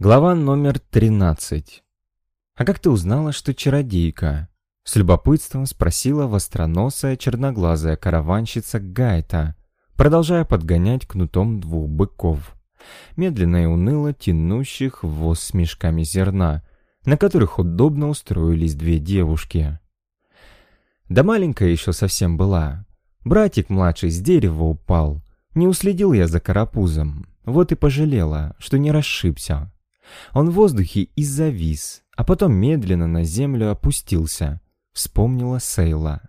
Глава номер 13. «А как ты узнала, что чародейка?» С любопытством спросила востроносая черноглазая караванщица Гайта, продолжая подгонять кнутом двух быков, медленно и уныло тянущих воз с мешками зерна, на которых удобно устроились две девушки. Да маленькая еще совсем была. Братик младший с дерева упал. Не уследил я за карапузом. Вот и пожалела, что не расшибся. Он в воздухе и завис, а потом медленно на землю опустился. Вспомнила Сейла.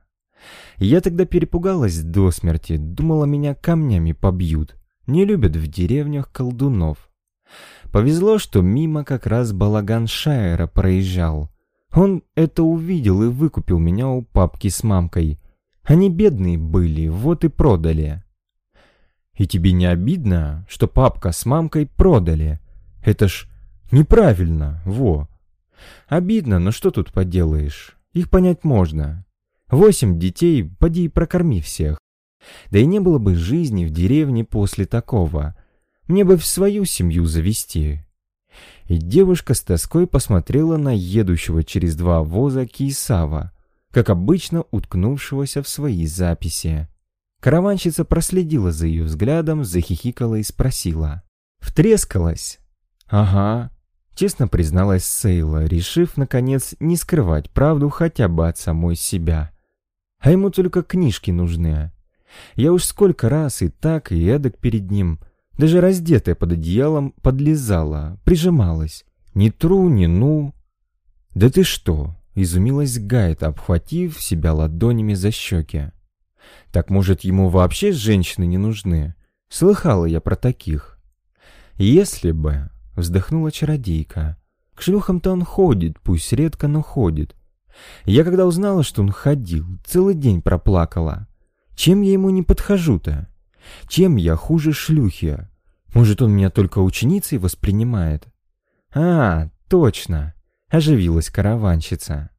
Я тогда перепугалась до смерти, думала, меня камнями побьют. Не любят в деревнях колдунов. Повезло, что мимо как раз балаган Шайера проезжал. Он это увидел и выкупил меня у папки с мамкой. Они бедные были, вот и продали. И тебе не обидно, что папка с мамкой продали? Это ж неправильно, во. Обидно, но что тут поделаешь? Их понять можно. Восемь детей, поди и прокорми всех. Да и не было бы жизни в деревне после такого. Мне бы в свою семью завести. И девушка с тоской посмотрела на едущего через два воза Кисава, как обычно уткнувшегося в свои записи. Караванщица проследила за ее взглядом, захихикала и спросила. «Втрескалась?» «Ага», — честно призналась Сейла, решив, наконец, не скрывать правду хотя бы от самой себя. А ему только книжки нужны. Я уж сколько раз и так, и эдак перед ним, даже раздетая под одеялом, подлезала, прижималась. Ни тру, ни ну. «Да ты что?» — изумилась Гайта, обхватив себя ладонями за щеки. Так может, ему вообще женщины не нужны? Слыхала я про таких. Если бы, вздохнула чародейка. К шлюхам-то он ходит, пусть редко, но ходит. Я когда узнала, что он ходил, целый день проплакала. Чем я ему не подхожу-то? Чем я хуже шлюхи? Может, он меня только ученицей воспринимает? А, точно, оживилась караванщица.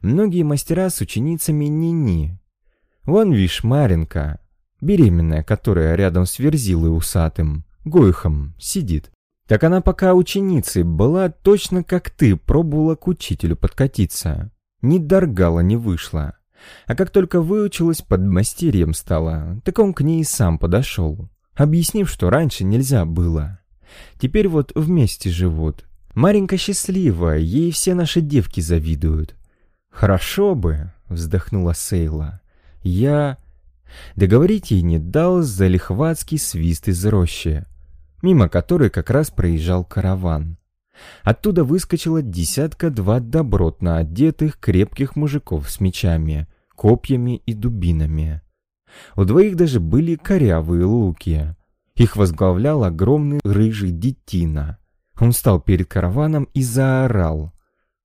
Многие мастера с ученицами ни-ни, Вон, вишь, Маренка, беременная, которая рядом с Верзилой усатым, Гойхом, сидит. Так она пока ученицей была точно как ты, пробовала к учителю подкатиться. Ни доргала не вышла. А как только выучилась, под мастерьем стала, так он к ней сам подошел, объяснив, что раньше нельзя было. Теперь вот вместе живут. Маренька счастливая, ей все наши девки завидуют. «Хорошо бы», — вздохнула Сейла. Я... Договорить ей не дал залихватский свист из рощи, мимо которой как раз проезжал караван. Оттуда выскочила десятка-два добротно одетых крепких мужиков с мечами, копьями и дубинами. У двоих даже были корявые луки. Их возглавлял огромный рыжий детина. Он встал перед караваном и заорал.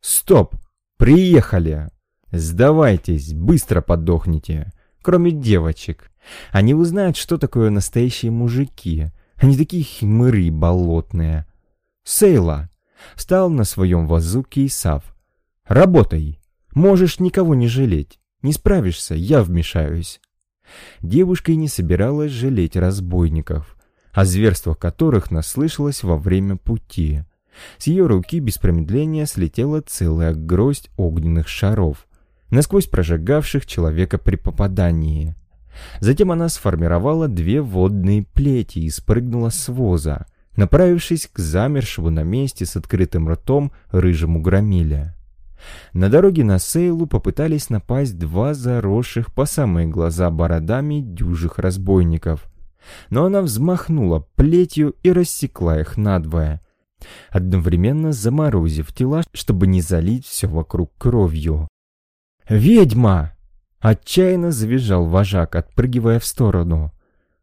«Стоп! Приехали!» Сдавайтесь, быстро подохните. Кроме девочек. Они узнают, что такое настоящие мужики. Они такие хмыры болотные. Сейла. Встал на своем вазу Кейсав. Работай. Можешь никого не жалеть. Не справишься, я вмешаюсь. Девушка и не собиралась жалеть разбойников, о зверствах которых наслышалась во время пути. С ее руки без промедления слетела целая гроздь огненных шаров, насквозь прожигавших человека при попадании. Затем она сформировала две водные плети и спрыгнула с воза, направившись к замершему на месте с открытым ртом рыжему громиле. На дороге на Сейлу попытались напасть два заросших по самые глаза бородами дюжих разбойников. Но она взмахнула плетью и рассекла их надвое, одновременно заморозив тела, чтобы не залить все вокруг кровью. «Ведьма!» — отчаянно завизжал вожак, отпрыгивая в сторону.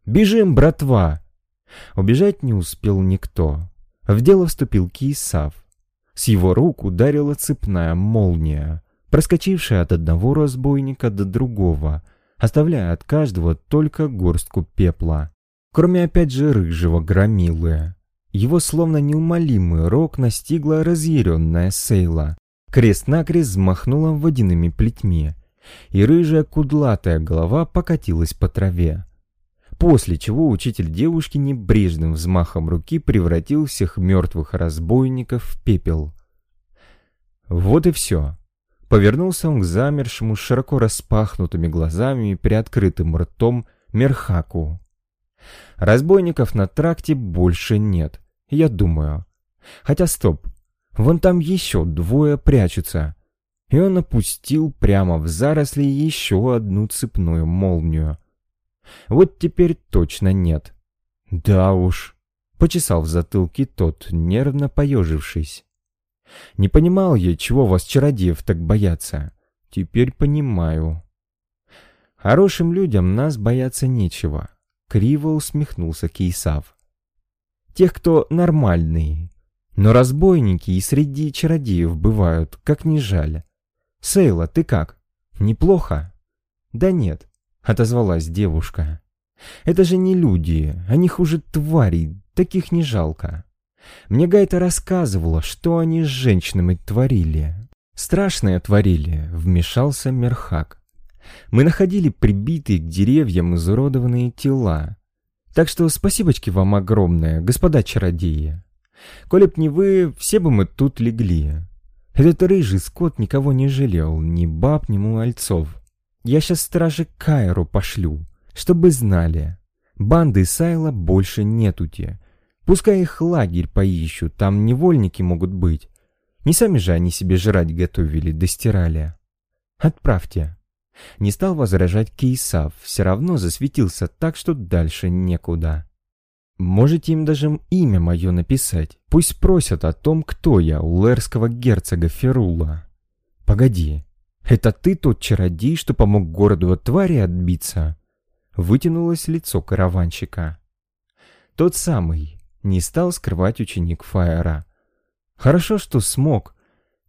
«Бежим, братва!» Убежать не успел никто. В дело вступил Кисав. С его рук ударила цепная молния, проскочившая от одного разбойника до другого, оставляя от каждого только горстку пепла. Кроме опять же рыжего громилы. Его словно неумолимый рок настигла разъяренная Сейла, Крест-накрест взмахнула водяными плетьми, и рыжая кудлатая голова покатилась по траве. после чего учитель девушки небрежным взмахом руки превратил всех мертвых разбойников в пепел. Вот и все. Повернулся он к замершему широко распахнутыми глазами и приоткрытым ртом Мерхаку. Разбойников на тракте больше нет, я думаю. Хотя стоп, вон там еще двое прячутся. И он опустил прямо в заросли еще одну цепную молнию. Вот теперь точно нет. Да уж, почесал в затылке тот, нервно поежившись. Не понимал я, чего вас, чародеев, так боятся. Теперь понимаю. Хорошим людям нас бояться нечего. Криво усмехнулся Кейсав. Тех, кто нормальные. Но разбойники и среди чародеев бывают, как ни жаль. Сейла, ты как? Неплохо? Да нет, отозвалась девушка. Это же не люди, они хуже тварей, таких не жалко. Мне Гайта рассказывала, что они с женщинами творили. Страшное творили, вмешался Мерхак. Мы находили прибитые к деревьям изуродованные тела. Так что спасибочки вам огромное, господа чародеи. Коли б не вы, все бы мы тут легли. Этот рыжий скот никого не жалел, ни баб, ни мальцов. Я сейчас стражи Кайру пошлю, чтобы знали. Банды Сайла больше нетути. Пускай их лагерь поищут, там невольники могут быть. Не сами же они себе жрать готовили, достирали. Отправьте. Не стал возражать Кейсав, все равно засветился так, что дальше некуда. Можете им даже имя мое написать. Пусть спросят о том, кто я, у лэрского герцога Ферула. Погоди, это ты тот чародей, что помог городу от твари отбиться? Вытянулось лицо караванщика. Тот самый, не стал скрывать ученик Фаера. Хорошо, что смог.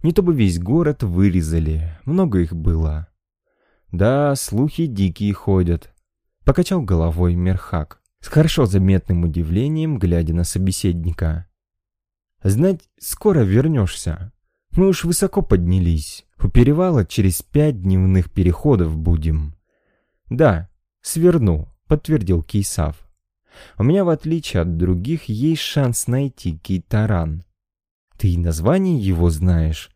Не то бы весь город вырезали, много их было. Да, слухи дикие ходят. Покачал головой Мерхак, с хорошо заметным удивлением, глядя на собеседника. Знать, скоро вернешься. Мы уж высоко поднялись. У перевала через пять дневных переходов будем. Да, сверну, подтвердил Кейсав. У меня, в отличие от других, есть шанс найти Кейтаран. Ты название его знаешь?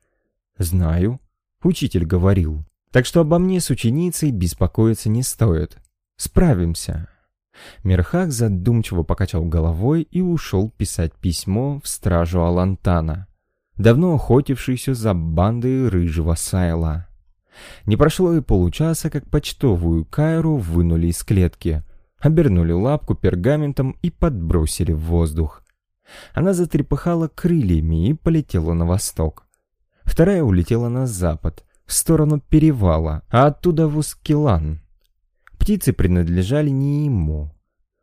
Знаю. Учитель говорил. Так что обо мне с ученицей беспокоиться не стоит. Справимся. Мерхак задумчиво покачал головой и ушел писать письмо в стражу Алантана, давно охотившийся за бандой рыжего Сайла. Не прошло и получаса, как почтовую Кайру вынули из клетки — обернули лапку пергаментом и подбросили в воздух. Она затрепыхала крыльями и полетела на восток. Вторая улетела на запад, в сторону перевала, а оттуда в Ускелан. Птицы принадлежали не ему.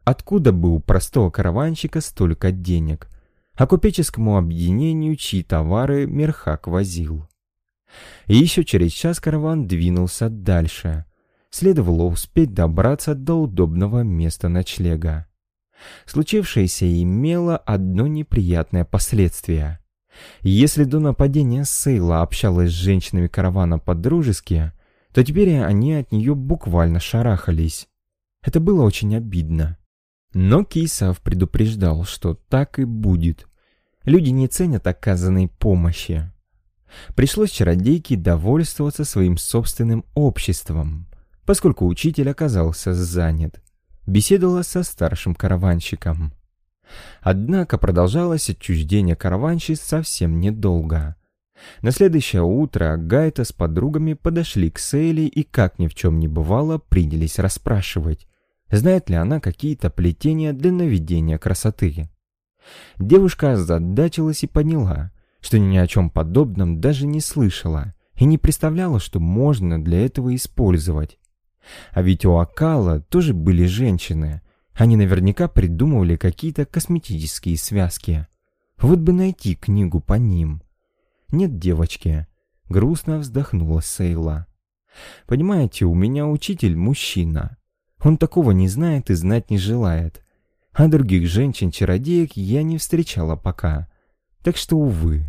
Откуда бы у простого караванщика столько денег? А купеческому объединению, чьи товары Мерхак возил. И еще через час караван двинулся дальше, следовало успеть добраться до удобного места ночлега. Случившееся имело одно неприятное последствие. Если до нападения Сейла общалась с женщинами каравана по-дружески, то теперь они от нее буквально шарахались. Это было очень обидно. Но Кейсав предупреждал, что так и будет. Люди не ценят оказанной помощи. Пришлось чародейке довольствоваться своим собственным обществом поскольку учитель оказался занят. Беседовала со старшим караванщиком. Однако продолжалось отчуждение караванщиц совсем недолго. На следующее утро Гайта с подругами подошли к Сейли и, как ни в чем не бывало, принялись расспрашивать, знает ли она какие-то плетения для наведения красоты. Девушка озадачилась и поняла, что ни о чем подобном даже не слышала и не представляла, что можно для этого использовать. А ведь у Акала тоже были женщины. Они наверняка придумывали какие-то косметические связки. Вот бы найти книгу по ним. Нет, девочки. Грустно вздохнула Сейла. Понимаете, у меня учитель мужчина. Он такого не знает и знать не желает. А других женщин-чародеек я не встречала пока. Так что, увы.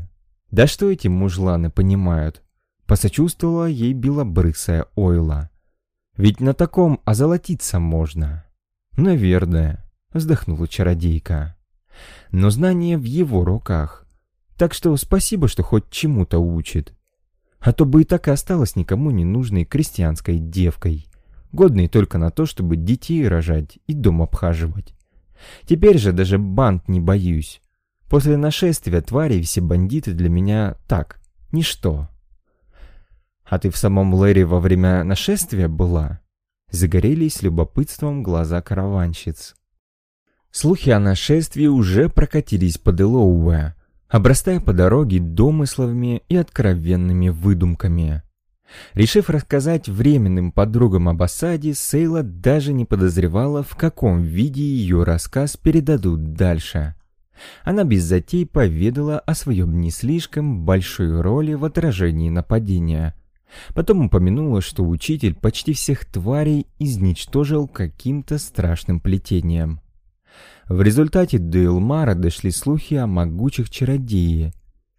Да что эти мужланы понимают? Посочувствовала ей белобрысая Ойла. Ведь на таком озолотиться можно. «Наверное», — вздохнула чародейка. «Но знание в его руках. Так что спасибо, что хоть чему-то учит. А то бы и так и осталась никому не нужной крестьянской девкой, годной только на то, чтобы детей рожать и дом обхаживать. Теперь же даже банд не боюсь. После нашествия тварей все бандиты для меня так, ничто. А ты в самом Лэре во время нашествия была? Загорелись любопытством глаза караванщиц. Слухи о нашествии уже прокатились по Делоуэ, обрастая по дороге домысловыми и откровенными выдумками. Решив рассказать временным подругам об осаде, Сейла даже не подозревала, в каком виде ее рассказ передадут дальше. Она без затей поведала о своем не слишком большой роли в отражении нападения. Потом упомянула, что учитель почти всех тварей изничтожил каким-то страшным плетением. В результате до Илмара дошли слухи о могучих чародее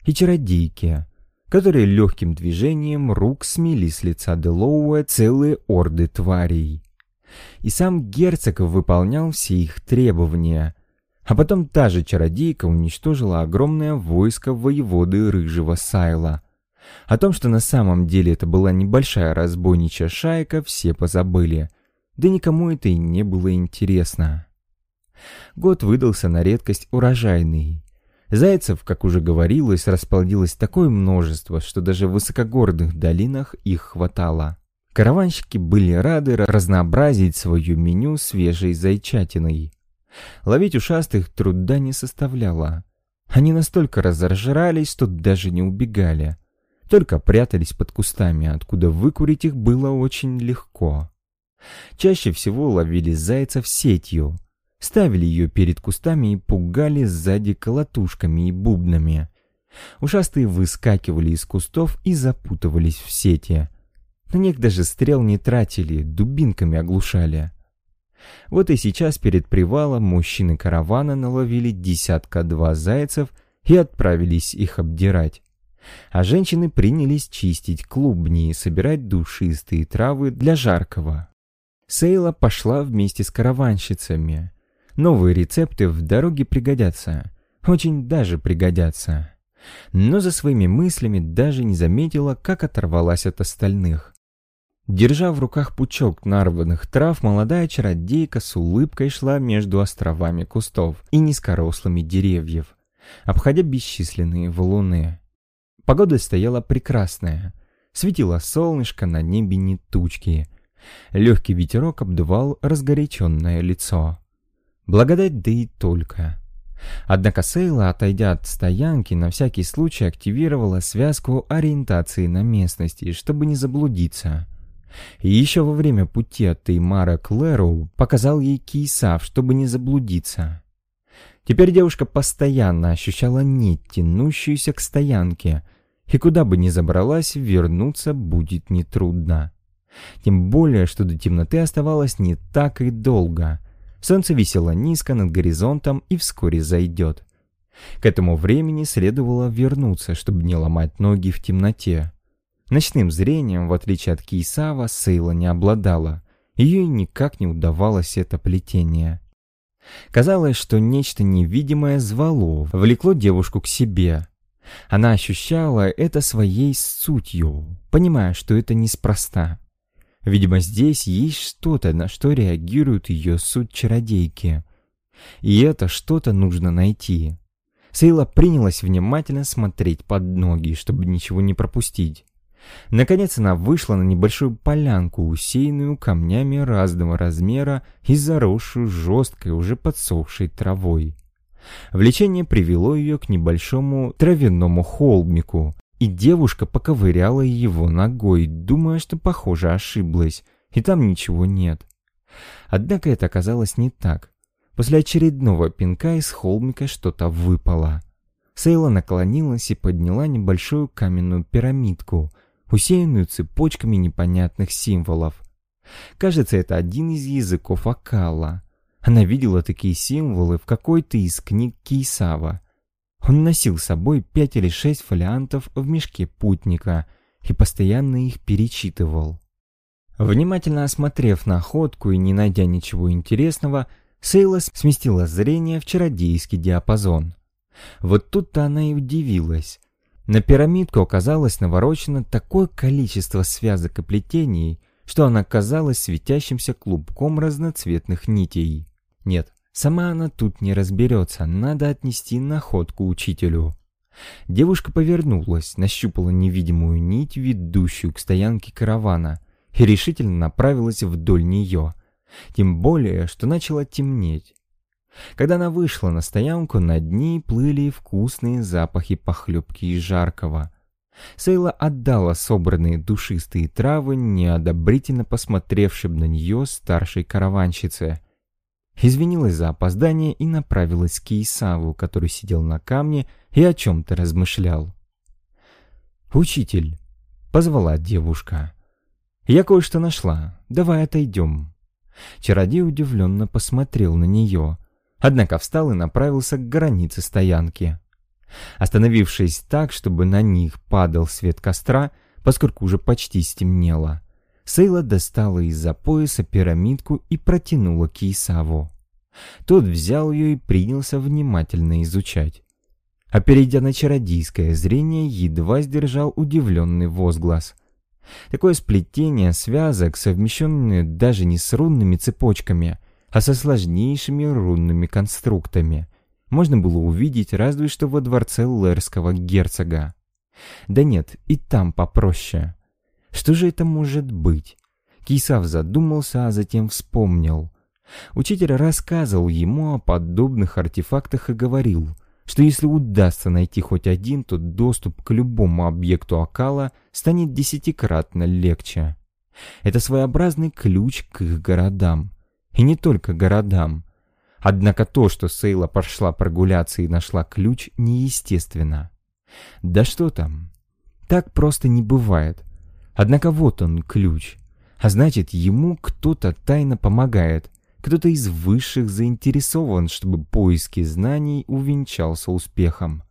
и чародейке, которые легким движением рук смели с лица Делоуэ целые орды тварей. И сам герцог выполнял все их требования, а потом та же чародейка уничтожила огромное войско воеводы Рыжего Сайла. О том, что на самом деле это была небольшая разбойничья шайка, все позабыли, да никому это и не было интересно. Год выдался на редкость урожайный. Зайцев, как уже говорилось, расплодилось такое множество, что даже в высокогорных долинах их хватало. Караванщики были рады разнообразить свое меню свежей зайчатиной. Ловить ушастых труда не составляло. Они настолько разожрались, что даже не убегали. Только прятались под кустами, откуда выкурить их было очень легко. Чаще всего ловили зайцев сетью, ставили ее перед кустами и пугали сзади колотушками и бубнами. Ушастые выскакивали из кустов и запутывались в сети. На них даже стрел не тратили, дубинками оглушали. Вот и сейчас перед привалом мужчины каравана наловили десятка-два зайцев и отправились их обдирать. А женщины принялись чистить клубни и собирать душистые травы для жаркого. Сейла пошла вместе с караванщицами. Новые рецепты в дороге пригодятся. Очень даже пригодятся. Но за своими мыслями даже не заметила, как оторвалась от остальных. Держа в руках пучок нарванных трав, молодая чародейка с улыбкой шла между островами кустов и низкорослыми деревьев, обходя бесчисленные валуны. Погода стояла прекрасная. Светило солнышко, на небе не тучки. Легкий ветерок обдувал разгоряченное лицо. Благодать да и только. Однако Сейла, отойдя от стоянки, на всякий случай активировала связку ориентации на местности, чтобы не заблудиться. И еще во время пути от Теймара к Леру показал ей Кейсав, чтобы не заблудиться. Теперь девушка постоянно ощущала нить, тянущуюся к стоянке, и куда бы ни забралась, вернуться будет нетрудно. Тем более, что до темноты оставалось не так и долго — Солнце висело низко над горизонтом и вскоре зайдет. К этому времени следовало вернуться, чтобы не ломать ноги в темноте. Ночным зрением, в отличие от Кейсава, Сейла не обладала. Ее никак не удавалось это плетение. Казалось, что нечто невидимое звало, влекло девушку к себе. Она ощущала это своей сутью, понимая, что это неспроста. Видимо, здесь есть что-то, на что реагирует ее суть чародейки. И это что-то нужно найти. Сейла принялась внимательно смотреть под ноги, чтобы ничего не пропустить. Наконец она вышла на небольшую полянку, усеянную камнями разного размера и заросшую жесткой, уже подсохшей травой. Влечение привело ее к небольшому травяному холмику, и девушка поковыряла его ногой, думая, что, похоже, ошиблась, и там ничего нет. Однако это оказалось не так. После очередного пинка из холмика что-то выпало. Сейла наклонилась и подняла небольшую каменную пирамидку, усеянную цепочками непонятных символов. Кажется, это один из языков Акала. Она видела такие символы в какой-то из книг Кейсава. Он носил с собой пять или шесть фолиантов в мешке путника и постоянно их перечитывал. Внимательно осмотрев находку и не найдя ничего интересного, Сейла сместила зрение в чародейский диапазон. Вот тут-то она и удивилась. На пирамидку оказалось наворочено такое количество связок и плетений, что она казалась светящимся клубком разноцветных нитей. Нет, сама она тут не разберется, надо отнести находку учителю. Девушка повернулась, нащупала невидимую нить, ведущую к стоянке каравана, и решительно направилась вдоль нее. Тем более, что начало темнеть. Когда она вышла на стоянку, над ней плыли вкусные запахи похлебки и жаркого. Сейла отдала собранные душистые травы, неодобрительно посмотревшим на нее старшей караванщице. Извинилась за опоздание и направилась к Исаву, который сидел на камне и о чем-то размышлял. «Учитель», — позвала девушка, — «я кое-что нашла, давай отойдем». Чародей удивленно посмотрел на нее, однако встал и направился к границе стоянки. Остановившись так, чтобы на них падал свет костра, поскольку уже почти стемнело, Сейла достала из-за пояса пирамидку и протянула к Исаву. Тот взял ее и принялся внимательно изучать. А перейдя на чародейское зрение, едва сдержал удивленный возглас. Такое сплетение связок, совмещенное даже не с рунными цепочками, а со сложнейшими рунными конструктами, можно было увидеть разве что во дворце Лерского герцога. Да нет, и там попроще. Что же это может быть? Кисав задумался, а затем вспомнил. Учитель рассказывал ему о подобных артефактах и говорил, что если удастся найти хоть один, то доступ к любому объекту Акала станет десятикратно легче. Это своеобразный ключ к их городам. И не только городам. Однако то, что Сейла пошла прогуляться и нашла ключ, неестественно. Да что там? Так просто не бывает. Однако вот он, ключ. А значит, ему кто-то тайно помогает. Кто-то из высших заинтересован, чтобы поиски знаний увенчался успехом.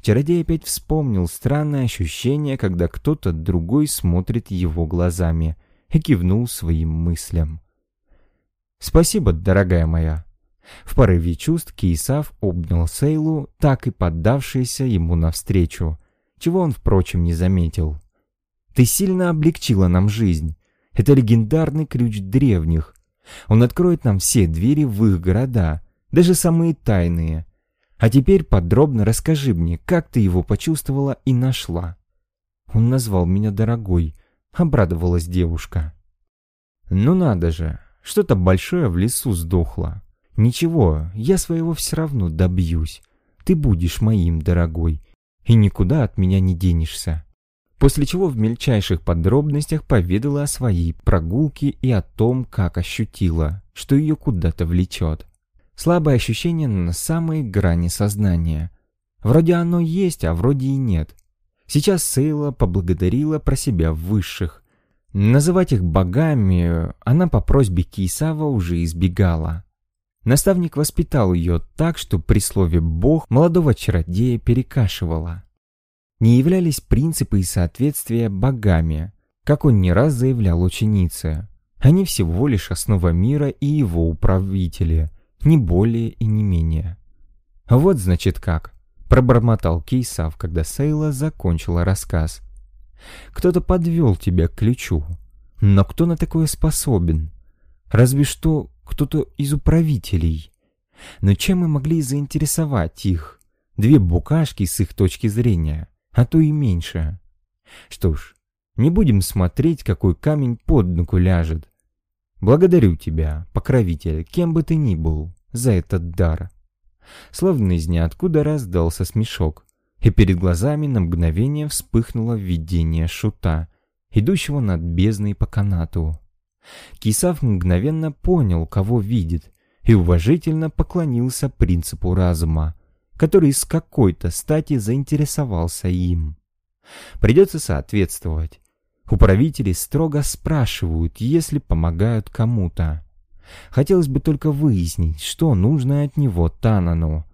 Чародей опять вспомнил странное ощущение, когда кто-то другой смотрит его глазами, и кивнул своим мыслям. «Спасибо, дорогая моя», в порыве чувств Кейсав обнял Сейлу, так и поддавшийся ему навстречу, чего он, впрочем, не заметил. «Ты сильно облегчила нам жизнь. Это легендарный ключ древних. Он откроет нам все двери в их города, даже самые тайные. А теперь подробно расскажи мне, как ты его почувствовала и нашла». Он назвал меня дорогой, обрадовалась девушка. «Ну надо же, что-то большое в лесу сдохло. «Ничего, я своего все равно добьюсь. Ты будешь моим, дорогой, и никуда от меня не денешься». После чего в мельчайших подробностях поведала о своей прогулке и о том, как ощутила, что ее куда-то влечет. Слабое ощущение на самой грани сознания. Вроде оно есть, а вроде и нет. Сейчас Сейла поблагодарила про себя высших. Называть их богами она по просьбе Кейсава уже избегала. Наставник воспитал ее так, что при слове «бог» молодого чародея перекашивало. Не являлись принципы и соответствия богами, как он не раз заявлял ученице. Они всего лишь основа мира и его управители, не более и не менее. «Вот, значит, как», — пробормотал Кейсав, когда Сейла закончила рассказ. «Кто-то подвел тебя к ключу. Но кто на такое способен? Разве что кто-то из управителей. Но чем мы могли заинтересовать их? Две букашки с их точки зрения, а то и меньше. Что ж, не будем смотреть, какой камень под ногу ляжет. Благодарю тебя, покровитель, кем бы ты ни был, за этот дар. Словно из ниоткуда раздался смешок, и перед глазами на мгновение вспыхнуло видение шута, идущего над бездной по канату. Кисав мгновенно понял, кого видит, и уважительно поклонился принципу разума, который с какой-то стати заинтересовался им. Придется соответствовать. Управители строго спрашивают, если помогают кому-то. Хотелось бы только выяснить, что нужно от него Танану.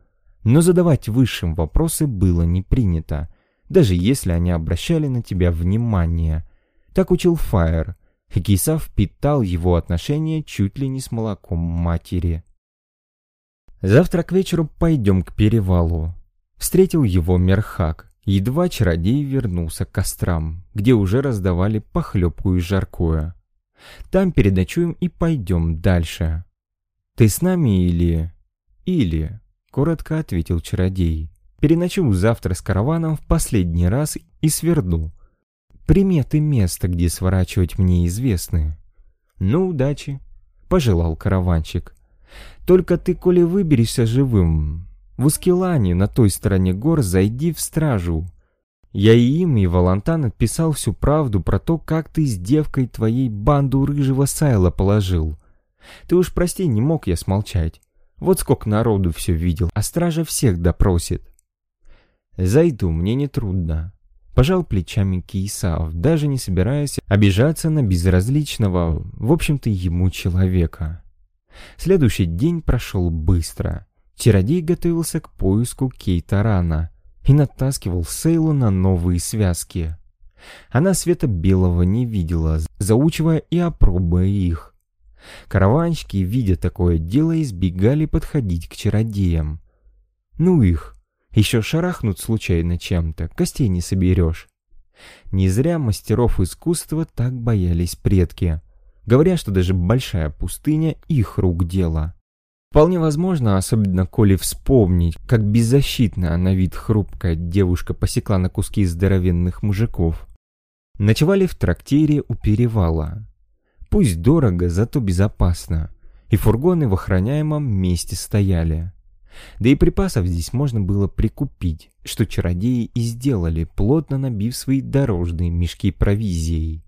Но задавать высшим вопросы было не принято, даже если они обращали на тебя внимание. Так учил Фаер, Хикиса впитал его отношения чуть ли не с молоком матери. «Завтра к вечеру пойдем к перевалу». Встретил его Мерхак, едва чародей вернулся к кострам, где уже раздавали похлебку и жаркое. «Там переночуем и пойдем дальше». «Ты с нами или...» «Или...» — коротко ответил чародей. «Переночую завтра с караваном в последний раз и сверну. Приметы места, где сворачивать мне известны». «Ну, удачи», — пожелал караванщик. «Только ты, коли выберешься живым, в Ускелане, на той стороне гор, зайди в стражу. Я и им, и Валантан отписал всю правду про то, как ты с девкой твоей банду рыжего сайла положил. Ты уж прости, не мог я смолчать. Вот сколько народу все видел, а стража всех допросит. Зайду, мне не трудно. Пожал плечами Киесав, даже не собираясь обижаться на безразличного, в общем-то, ему человека. Следующий день прошел быстро. Чародей готовился к поиску Кейтарана и натаскивал Сейлу на новые связки. Она света белого не видела, заучивая и опробуя их. Караванщики, видя такое дело, избегали подходить к чародеям. Ну их, еще шарахнут случайно чем-то, костей не соберешь. Не зря мастеров искусства так боялись предки, говоря, что даже большая пустыня их рук дело. Вполне возможно, особенно коли вспомнить, как беззащитно на вид хрупкая девушка посекла на куски здоровенных мужиков. Ночевали в трактире у перевала. Пусть дорого, зато безопасно. И фургоны в охраняемом месте стояли. Да и припасов здесь можно было прикупить, что чародеи и сделали, плотно набив свои дорожные мешки провизией.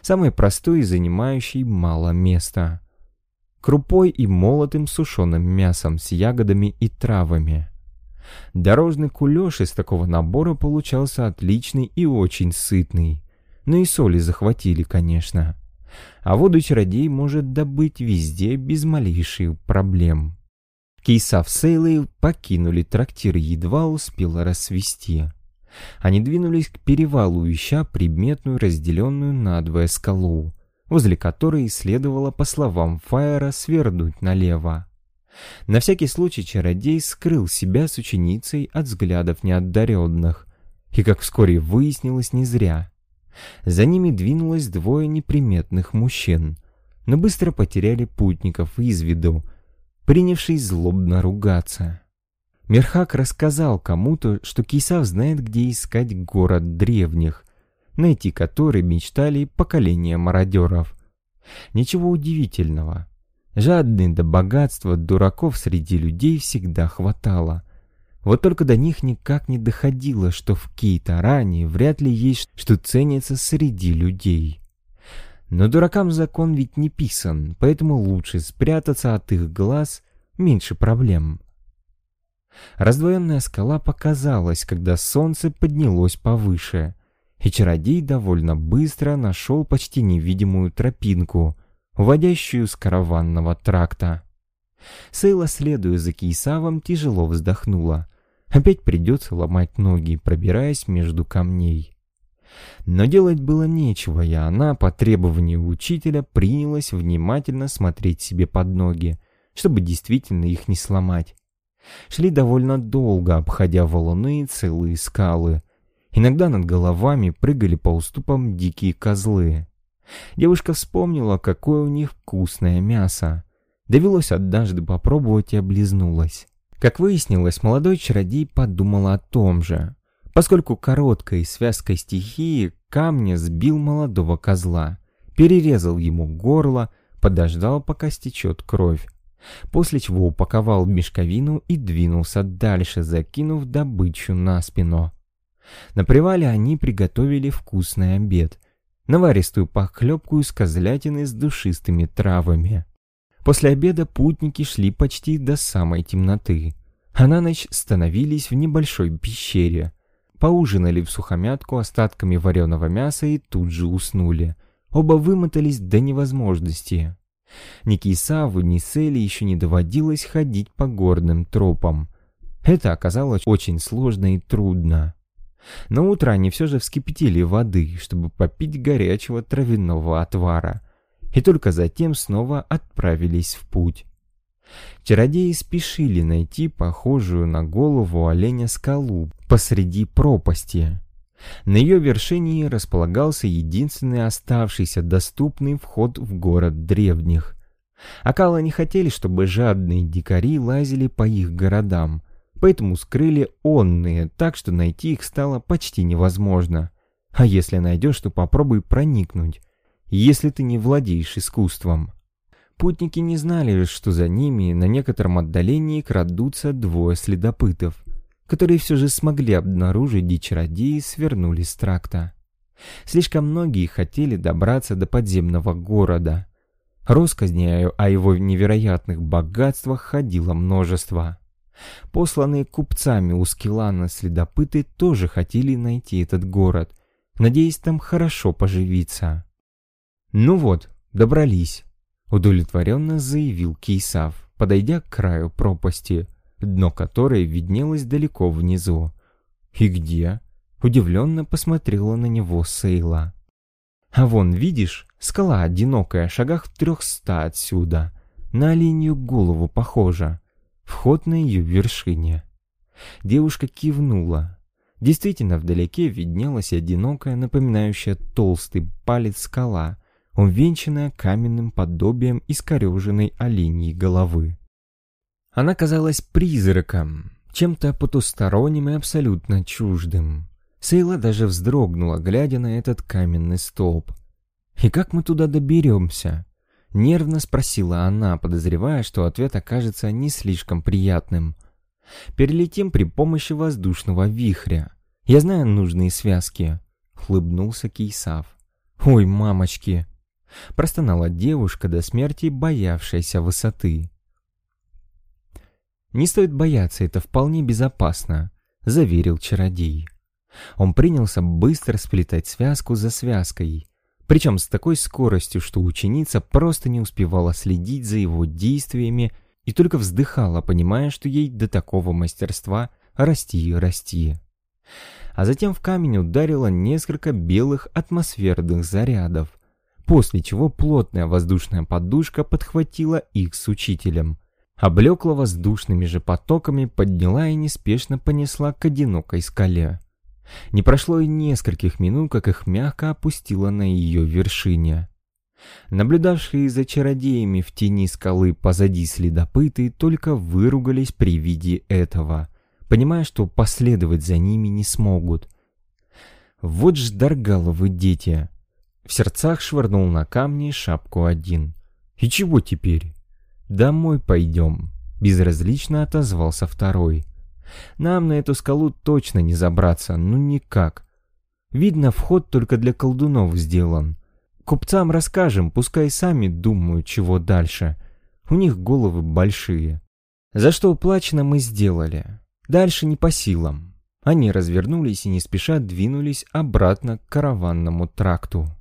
Самый простой и занимающий мало места. Крупой и молотым сушеным мясом с ягодами и травами. Дорожный кулеш из такого набора получался отличный и очень сытный. Но и соли захватили, конечно а воду чародей может добыть везде без малейших проблем. Кейсав с Эйлой покинули трактир, едва успела рассвести. Они двинулись к перевалу, ища приметную разделенную надвое скалу, возле которой следовало, по словам Фаера, свернуть налево. На всякий случай чародей скрыл себя с ученицей от взглядов неотдаренных, и, как вскоре выяснилось, не зря. За ними двинулось двое неприметных мужчин, но быстро потеряли путников из виду, принявшись злобно ругаться. Мерхак рассказал кому-то, что Кисав знает, где искать город древних, найти который мечтали поколения мародеров. Ничего удивительного. Жадных до богатства дураков среди людей всегда хватало. Вот только до них никак не доходило, что в Кейтаране вряд ли есть что ценится среди людей. Но дуракам закон ведь не писан, поэтому лучше спрятаться от их глаз, меньше проблем. Раздвоенная скала показалась, когда солнце поднялось повыше, и чародей довольно быстро нашел почти невидимую тропинку, уводящую с караванного тракта. Сейла, следуя за Кейсавом, тяжело вздохнула — Опять придется ломать ноги, пробираясь между камней. Но делать было нечего, и она, по требованию учителя, принялась внимательно смотреть себе под ноги, чтобы действительно их не сломать. Шли довольно долго, обходя валуны и целые скалы. Иногда над головами прыгали по уступам дикие козлы. Девушка вспомнила, какое у них вкусное мясо. Довелось однажды попробовать и облизнулась. Как выяснилось, молодой чародей подумал о том же, поскольку короткой связкой стихии камня сбил молодого козла, перерезал ему горло, подождал, пока стечет кровь, после чего упаковал мешковину и двинулся дальше, закинув добычу на спину. На привале они приготовили вкусный обед, наваристую похлебку из козлятины с душистыми травами. После обеда путники шли почти до самой темноты, а на ночь становились в небольшой пещере. Поужинали в сухомятку остатками вареного мяса и тут же уснули. Оба вымотались до невозможности. Ни Кисаву, ни Сели еще не доводилось ходить по горным тропам. Это оказалось очень сложно и трудно. На утро они все же вскипятили воды, чтобы попить горячего травяного отвара, и только затем снова отправились в путь. Чародеи спешили найти похожую на голову оленя скалу посреди пропасти. На ее вершине располагался единственный оставшийся доступный вход в город древних. Акалы не хотели, чтобы жадные дикари лазили по их городам, поэтому скрыли онные, так что найти их стало почти невозможно. А если найдешь, то попробуй проникнуть, если ты не владеешь искусством. Путники не знали, что за ними на некотором отдалении крадутся двое следопытов, которые все же смогли обнаружить, где чародеи свернули с тракта. Слишком многие хотели добраться до подземного города. Росказней о его невероятных богатствах ходило множество. Посланные купцами у Скилана следопыты тоже хотели найти этот город, надеясь там хорошо поживиться. «Ну вот, добрались», — удовлетворенно заявил Кейсав, подойдя к краю пропасти, дно которой виднелось далеко внизу. «И где?» — удивленно посмотрела на него Сейла. «А вон, видишь, скала одинокая, шагах в трехста отсюда, на оленью голову похожа, вход на ее вершине». Девушка кивнула. Действительно, вдалеке виднелась одинокая, напоминающая толстый палец скала, увенчанная каменным подобием искореженной оленьей головы. Она казалась призраком, чем-то потусторонним и абсолютно чуждым. Сейла даже вздрогнула, глядя на этот каменный столб. «И как мы туда доберемся?» Нервно спросила она, подозревая, что ответ окажется не слишком приятным. «Перелетим при помощи воздушного вихря. Я знаю нужные связки», — хлыбнулся Кейсав. «Ой, мамочки!» — простонала девушка до смерти, боявшаяся высоты. «Не стоит бояться, это вполне безопасно», — заверил чародей. Он принялся быстро сплетать связку за связкой, причем с такой скоростью, что ученица просто не успевала следить за его действиями и только вздыхала, понимая, что ей до такого мастерства расти и расти. А затем в камень ударило несколько белых атмосферных зарядов, после чего плотная воздушная подушка подхватила их с учителем, Облекла воздушными же потоками, подняла и неспешно понесла к одинокой скале. Не прошло и нескольких минут, как их мягко опустила на ее вершине. Наблюдавшие за чародеями в тени скалы позади следопыты только выругались при виде этого, понимая, что последовать за ними не смогут. Вот ж даргаловы дети! В сердцах швырнул на камни шапку один. И чего теперь? «Домой пойдем», — безразлично отозвался второй. «Нам на эту скалу точно не забраться, ну никак. Видно, вход только для колдунов сделан. Купцам расскажем, пускай сами думают, чего дальше. У них головы большие. За что уплачено мы сделали. Дальше не по силам». Они развернулись и не спеша двинулись обратно к караванному тракту.